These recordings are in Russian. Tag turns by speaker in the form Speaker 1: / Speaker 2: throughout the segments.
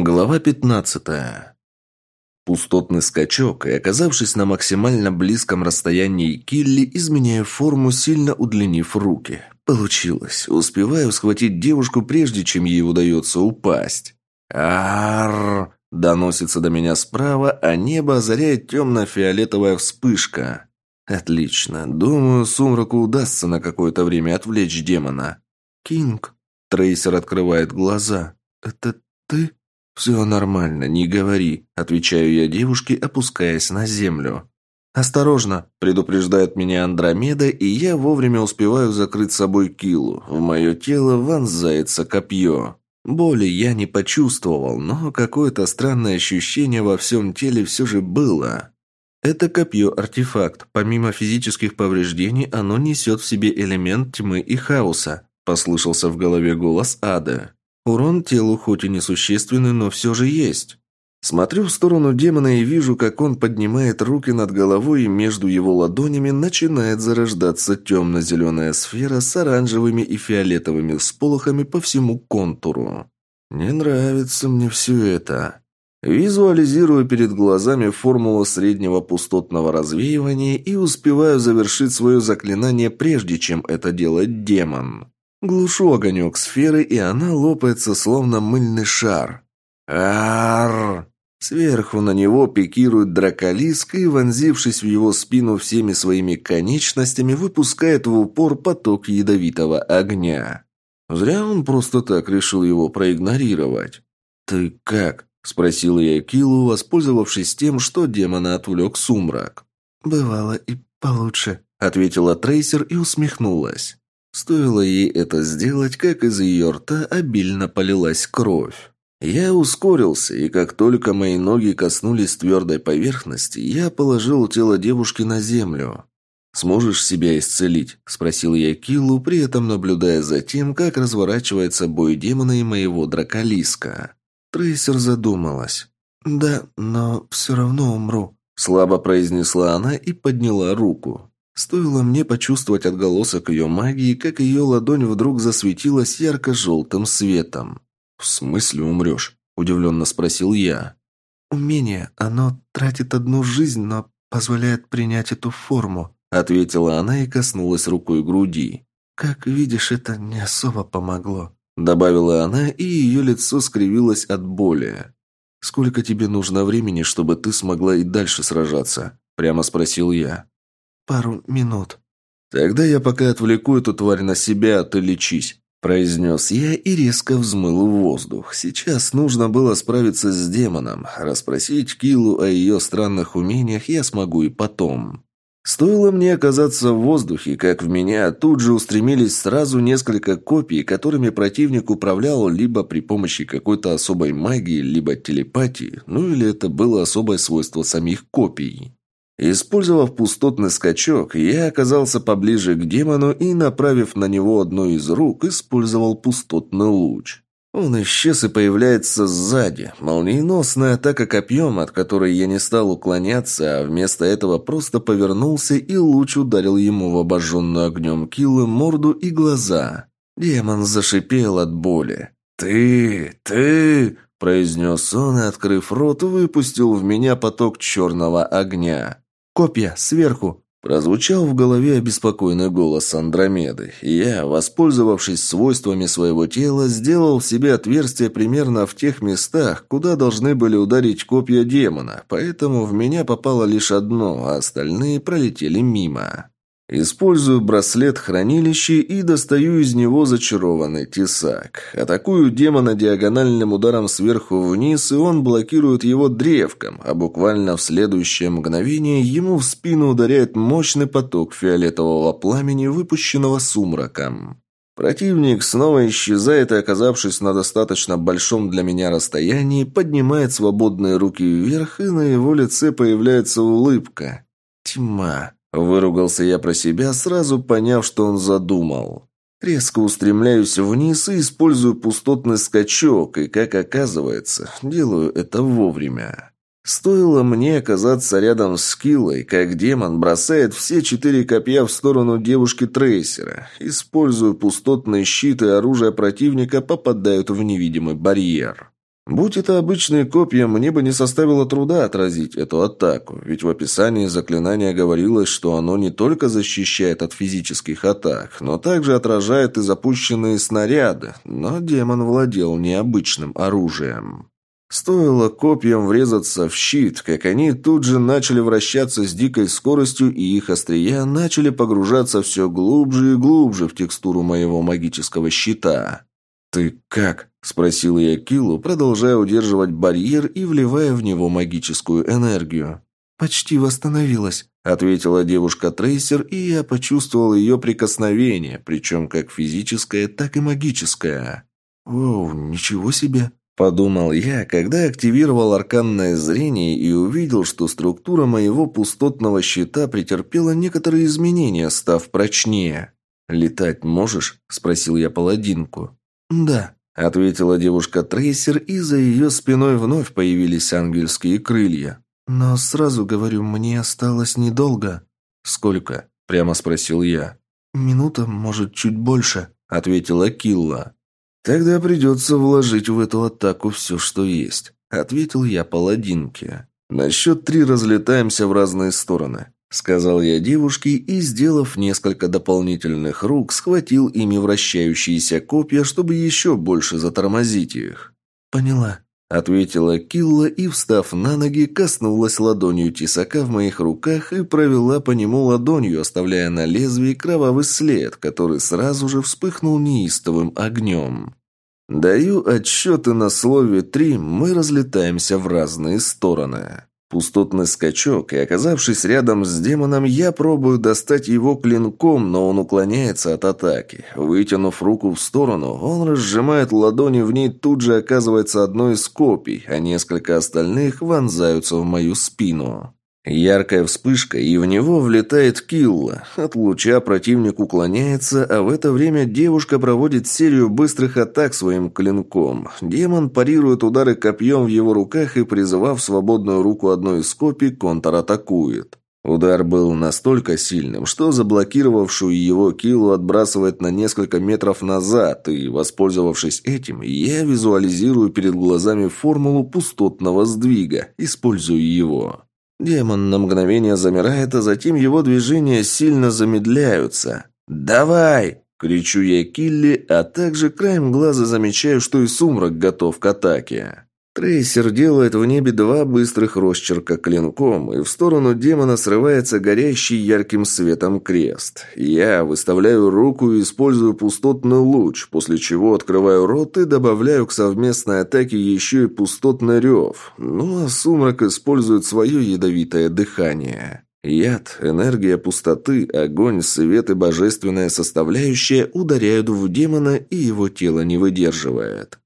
Speaker 1: Глава 15. Пустотный скачок, и оказавшись на максимально близком расстоянии Килли, изменяя форму, сильно удлинив руки. Получилось. Успеваю схватить девушку, прежде чем ей удается упасть. Арр! Доносится до меня справа, а небо озаряет темно-фиолетовая вспышка. Отлично. Думаю, сумраку удастся на какое-то время отвлечь демона. «Кинг!» Трейсер открывает глаза. «Это ты?» «Все нормально, не говори», – отвечаю я девушке, опускаясь на землю. «Осторожно!» – предупреждает меня Андромеда, и я вовремя успеваю закрыть собой килу. В мое тело вонзается копье. Боли я не почувствовал, но какое-то странное ощущение во всем теле все же было. Это копье-артефакт. Помимо физических повреждений, оно несет в себе элемент тьмы и хаоса. Послышался в голове голос Ады. Урон телу хоть и несущественный, но все же есть. Смотрю в сторону демона и вижу, как он поднимает руки над головой, и между его ладонями начинает зарождаться темно-зеленая сфера с оранжевыми и фиолетовыми всполохами по всему контуру. Не нравится мне все это. Визуализирую перед глазами формулу среднего пустотного развеивания и успеваю завершить свое заклинание, прежде чем это делает демон. Глушу огонек сферы, и она лопается, словно мыльный шар. Арр! Сверху на него пикирует драколиск и, вонзившись в его спину всеми своими конечностями, выпускает в упор поток ядовитого огня. Зря он просто так решил его проигнорировать. «Ты как?» – спросил я Килу, воспользовавшись тем, что демона отвлек сумрак. «Бывало и получше», – ответила Трейсер и усмехнулась. Стоило ей это сделать, как из ее рта обильно полилась кровь. Я ускорился, и как только мои ноги коснулись твердой поверхности, я положил тело девушки на землю. «Сможешь себя исцелить?» – спросил я Киллу, при этом наблюдая за тем, как разворачивается бой демона и моего драколиска. Трейсер задумалась. «Да, но все равно умру», – слабо произнесла она и подняла руку. Стоило мне почувствовать отголосок ее магии, как ее ладонь вдруг засветилась ярко-желтым светом. «В смысле умрешь?» – удивленно спросил я. «Умение, оно тратит одну жизнь, но позволяет принять эту форму», – ответила она и коснулась рукой груди. «Как видишь, это не особо помогло», – добавила она, и ее лицо скривилось от боли. «Сколько тебе нужно времени, чтобы ты смогла и дальше сражаться?» – прямо спросил я
Speaker 2: пару минут».
Speaker 1: «Тогда я пока отвлеку эту тварь на себя, а ты лечись», – произнес я и резко взмыл в воздух. Сейчас нужно было справиться с демоном. Расспросить Килу о ее странных умениях я смогу и потом. Стоило мне оказаться в воздухе, как в меня тут же устремились сразу несколько копий, которыми противник управлял либо при помощи какой-то особой магии, либо телепатии, ну или это было особое свойство самих копий. Использовав пустотный скачок, я оказался поближе к демону и, направив на него одну из рук, использовал пустотный луч. Он исчез и появляется сзади. Молниеносная атака копьем, от которой я не стал уклоняться, а вместо этого просто повернулся и луч ударил ему в обожженную огнем килы морду и глаза. Демон зашипел от боли. «Ты! Ты!» – произнес он и, открыв рот, выпустил в меня поток черного огня.
Speaker 2: Копья, сверху!»
Speaker 1: Прозвучал в голове обеспокоенный голос Андромеды. Я, воспользовавшись свойствами своего тела, сделал себе отверстие примерно в тех местах, куда должны были ударить копья демона, поэтому в меня попало лишь одно, а остальные пролетели мимо. Использую браслет хранилища и достаю из него зачарованный тесак. Атакую демона диагональным ударом сверху вниз, и он блокирует его древком, а буквально в следующее мгновение ему в спину ударяет мощный поток фиолетового пламени, выпущенного сумраком. Противник снова исчезает и, оказавшись на достаточно большом для меня расстоянии, поднимает свободные руки вверх, и на его лице появляется улыбка. Тьма. Выругался я про себя, сразу поняв, что он задумал. Резко устремляюсь вниз и использую пустотный скачок, и, как оказывается, делаю это вовремя. Стоило мне оказаться рядом с Киллой, как демон бросает все четыре копья в сторону девушки-трейсера. Использую пустотные щиты, оружие противника попадают в невидимый барьер. Будь это обычные копья, мне бы не составило труда отразить эту атаку, ведь в описании заклинания говорилось, что оно не только защищает от физических атак, но также отражает и запущенные снаряды, но демон владел необычным оружием. Стоило копьям врезаться в щит, как они тут же начали вращаться с дикой скоростью, и их острия начали погружаться все глубже и глубже в текстуру моего магического щита. «Ты как?» – спросил я Килу, продолжая удерживать барьер и вливая в него магическую энергию.
Speaker 2: «Почти восстановилась», – ответила девушка-трейсер, и я почувствовал ее прикосновение, причем как физическое, так и магическое. «Воу, ничего себе!» – подумал я, когда активировал арканное зрение и увидел, что структура моего пустотного щита претерпела некоторые изменения, став прочнее. «Летать можешь?» – спросил я паладинку.
Speaker 1: «Да», — ответила девушка-трейсер, и за ее спиной вновь появились ангельские крылья.
Speaker 2: «Но сразу говорю, мне осталось недолго».
Speaker 1: «Сколько?» — прямо спросил я.
Speaker 2: «Минута, может, чуть больше», — ответила Килла.
Speaker 1: «Тогда придется вложить в эту атаку все, что есть», — ответил я паладинке. «На счет три разлетаемся в разные стороны. Сказал я девушке и, сделав несколько дополнительных рук, схватил ими вращающиеся копья, чтобы еще больше затормозить их.
Speaker 2: «Поняла», —
Speaker 1: ответила Килла и, встав на ноги, коснулась ладонью тесака в моих руках и провела по нему ладонью, оставляя на лезвии кровавый след, который сразу же вспыхнул неистовым огнем. Даю отсчеты на слове «три», мы разлетаемся в разные стороны. Пустотный скачок, и оказавшись рядом с демоном, я пробую достать его клинком, но он уклоняется от атаки. Вытянув руку в сторону, он разжимает ладони, в ней тут же оказывается одной из копий, а несколько остальных вонзаются в мою спину. Яркая вспышка, и в него влетает килла. От луча противник уклоняется, а в это время девушка проводит серию быстрых атак своим клинком. Демон парирует удары копьем в его руках и, призывав свободную руку одной из копий, контратакует. Удар был настолько сильным, что заблокировавшую его киллу отбрасывает на несколько метров назад, и, воспользовавшись этим, я визуализирую перед глазами формулу пустотного сдвига, используя его. Демон на мгновение замирает, а затем его движения сильно замедляются. «Давай!» – кричу я Килли, а также краем глаза замечаю, что и сумрак готов к атаке. Трейсер делает в небе два быстрых росчерка клинком, и в сторону демона срывается горящий ярким светом крест. Я выставляю руку и использую пустотный луч, после чего открываю рот и добавляю к совместной атаке еще и пустотный рев. Ну а сумрак использует свое ядовитое дыхание. Яд, энергия пустоты, огонь, свет и божественная составляющая ударяют в демона, и его тело не выдерживает.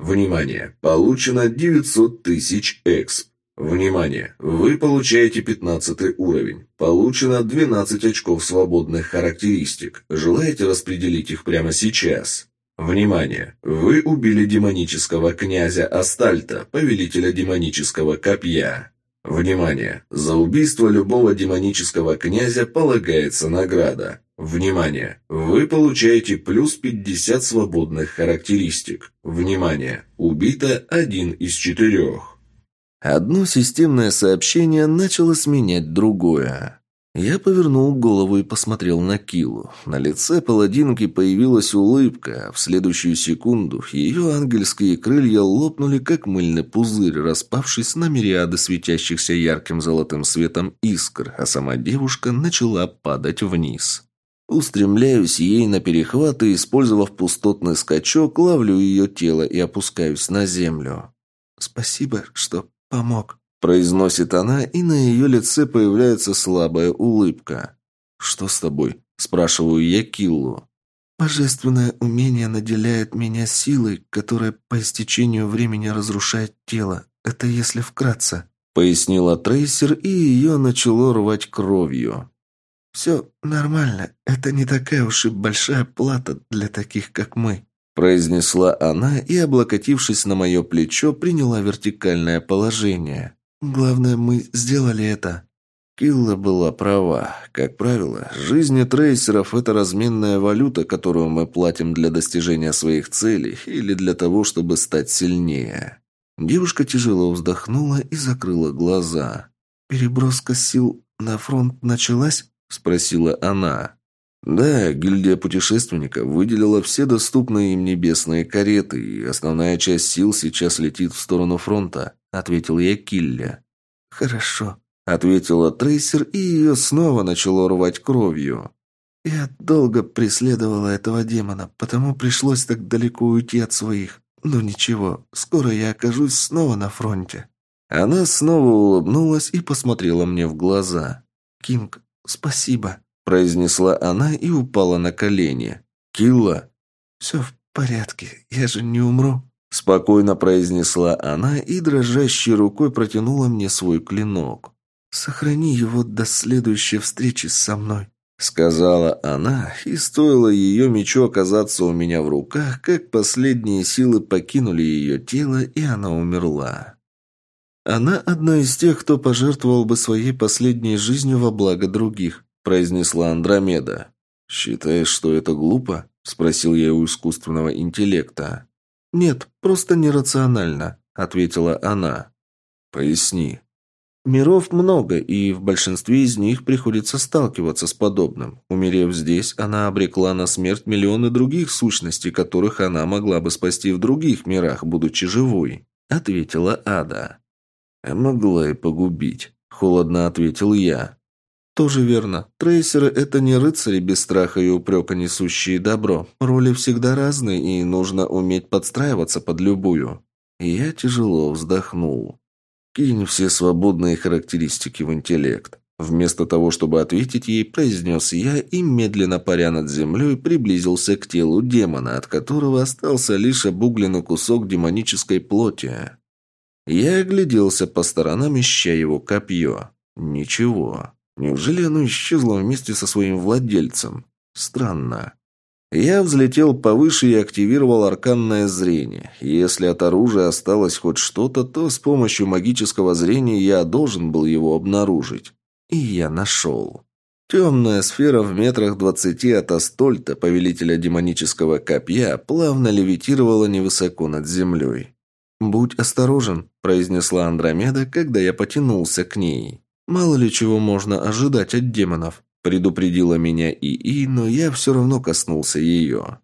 Speaker 1: Внимание! Получено 900 тысяч эксп. Внимание! Вы получаете 15 уровень. Получено 12 очков свободных характеристик. Желаете распределить их прямо сейчас? Внимание! Вы убили демонического князя Астальта, повелителя демонического копья. Внимание! За убийство любого демонического князя полагается награда. Внимание! Вы получаете плюс 50 свободных характеристик. Внимание! Убито один из четырех. Одно системное сообщение начало сменять другое. Я повернул голову и посмотрел на Килу. На лице паладинки появилась улыбка, а в следующую секунду ее ангельские крылья лопнули, как мыльный пузырь, распавшись на мириады светящихся ярким золотым светом искр, а сама девушка начала падать вниз. Устремляюсь ей на перехват и, использовав пустотный скачок, ловлю ее тело и опускаюсь на землю.
Speaker 2: «Спасибо, что помог», –
Speaker 1: произносит она, и на ее лице появляется слабая улыбка. «Что с тобой?» – спрашиваю я Киллу.
Speaker 2: «Божественное умение наделяет меня силой, которая по истечению времени разрушает тело. Это если вкратце», –
Speaker 1: пояснила Трейсер, и ее начало рвать кровью.
Speaker 2: «Все нормально. Это не такая уж и большая плата для таких, как мы»,
Speaker 1: произнесла она и, облокотившись на мое плечо, приняла вертикальное положение.
Speaker 2: «Главное, мы сделали это».
Speaker 1: Килла была права. Как правило, жизни трейсеров – это разменная валюта, которую мы платим для достижения своих целей или для того, чтобы стать сильнее. Девушка тяжело вздохнула и закрыла глаза. «Переброска сил на фронт началась?» – спросила она. «Да, гильдия путешественников выделила все доступные им небесные кареты, и основная часть сил сейчас летит в сторону фронта», – ответил я Килле. «Хорошо», – ответила Трейсер, и ее снова начало рвать кровью. «Я долго преследовала этого демона, потому пришлось так далеко уйти от своих. Но ничего, скоро я окажусь снова на фронте». Она снова улыбнулась и посмотрела мне в глаза. «Кинг, спасибо», – произнесла она и упала на колени. «Килла?» «Все в порядке, я же не умру», – спокойно произнесла она и дрожащей рукой протянула мне свой клинок. «Сохрани его до следующей встречи со мной», — сказала она, и стоило ее мечу оказаться у меня в руках, как последние силы покинули ее тело, и она умерла. «Она одна из тех, кто пожертвовал бы своей последней жизнью во благо других», — произнесла Андромеда. «Считаешь, что это глупо?» — спросил я у искусственного интеллекта. «Нет, просто нерационально», — ответила она. «Поясни», Миров много, и в большинстве из них приходится сталкиваться с подобным. Умерев здесь, она обрекла на смерть миллионы других сущностей, которых она могла бы спасти в других мирах, будучи живой», — ответила Ада. «А могла и погубить», — холодно ответил я. «Тоже верно. Трейсеры — это не рыцари без страха и упрека, несущие добро. Роли всегда разные, и нужно уметь подстраиваться под любую». Я тяжело вздохнул. Кинь все свободные характеристики в интеллект. Вместо того, чтобы ответить ей, произнес я и, медленно паря над землей, приблизился к телу демона, от которого остался лишь обугленный кусок демонической плоти. Я огляделся по сторонам, ища его копье. Ничего. Неужели оно исчезло вместе со своим владельцем? Странно. Я взлетел повыше и активировал арканное зрение. Если от оружия осталось хоть что-то, то с помощью магического зрения я должен был его обнаружить. И я нашел. Темная сфера в метрах двадцати от Астольта, повелителя демонического копья, плавно левитировала невысоко над землей. «Будь осторожен», – произнесла Андромеда, когда я потянулся к ней. «Мало ли чего можно ожидать от демонов». Предупредила меня ИИ, но я все равно коснулся ее.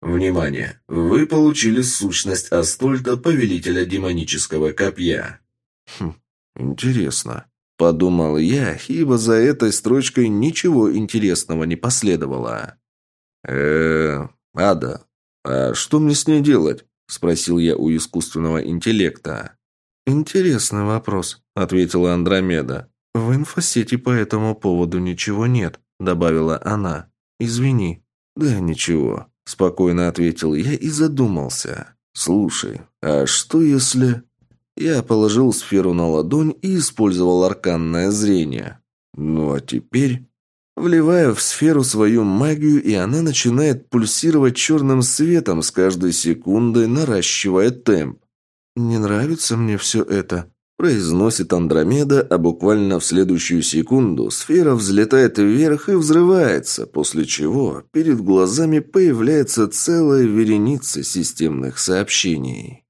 Speaker 3: Внимание! Вы получили сущность Астольта, повелителя демонического копья.
Speaker 1: Хм, интересно. Подумал я, ибо за этой строчкой ничего интересного не последовало. э Ада, а что мне с ней делать?» – спросил я у искусственного интеллекта. «Интересный вопрос», – ответила Андромеда. «В инфосети по этому поводу ничего нет», — добавила она. «Извини». «Да ничего», — спокойно ответил я и задумался. «Слушай, а что если...» Я положил сферу на ладонь и использовал арканное зрение. Ну а теперь... Вливаю в сферу свою магию, и она начинает пульсировать черным светом с каждой секундой, наращивая темп. «Не нравится мне все это», Произносит Андромеда, а буквально в следующую секунду сфера взлетает вверх и взрывается, после чего перед глазами появляется целая вереница системных сообщений.